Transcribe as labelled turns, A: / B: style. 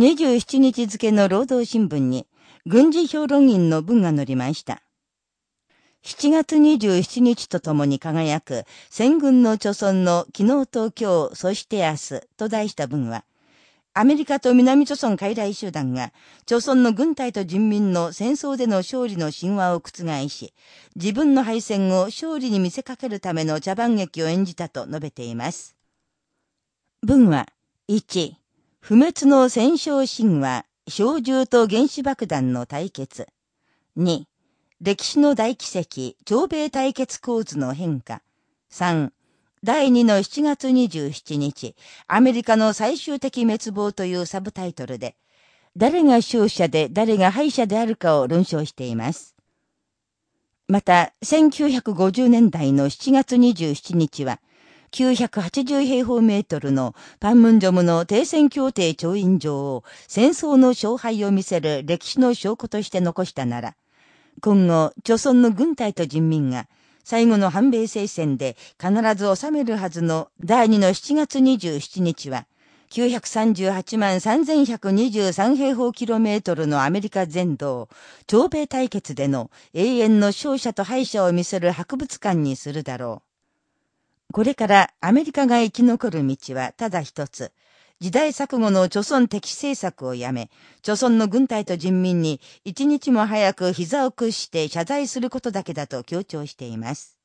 A: 27日付の労働新聞に、軍事評論員の文が載りました。7月27日とともに輝く戦軍の貯村の昨日と今日、そして明日と題した文は、アメリカと南朝鮮傀儡集団が、朝鮮の軍隊と人民の戦争での勝利の神話を覆し、自分の敗戦を勝利に見せかけるための茶番劇を演じたと述べています。文は、1、不滅の戦勝神話、小銃と原子爆弾の対決。2、歴史の大奇跡、朝米対決構図の変化。3、第2の7月27日、アメリカの最終的滅亡というサブタイトルで、誰が勝者で誰が敗者であるかを論証しています。また、1950年代の7月27日は、980平方メートルのパンムンジョムの停戦協定調印状を戦争の勝敗を見せる歴史の証拠として残したなら、今後、朝鮮の軍隊と人民が最後の反米聖戦で必ず収めるはずの第2の7月27日は、938万3123平方キロメートルのアメリカ全土を、朝米対決での永遠の勝者と敗者を見せる博物館にするだろう。これからアメリカが生き残る道はただ一つ。時代錯誤の貯村敵政策をやめ、貯村の軍隊と人民に一日も早く膝を屈して謝罪することだけだと強調しています。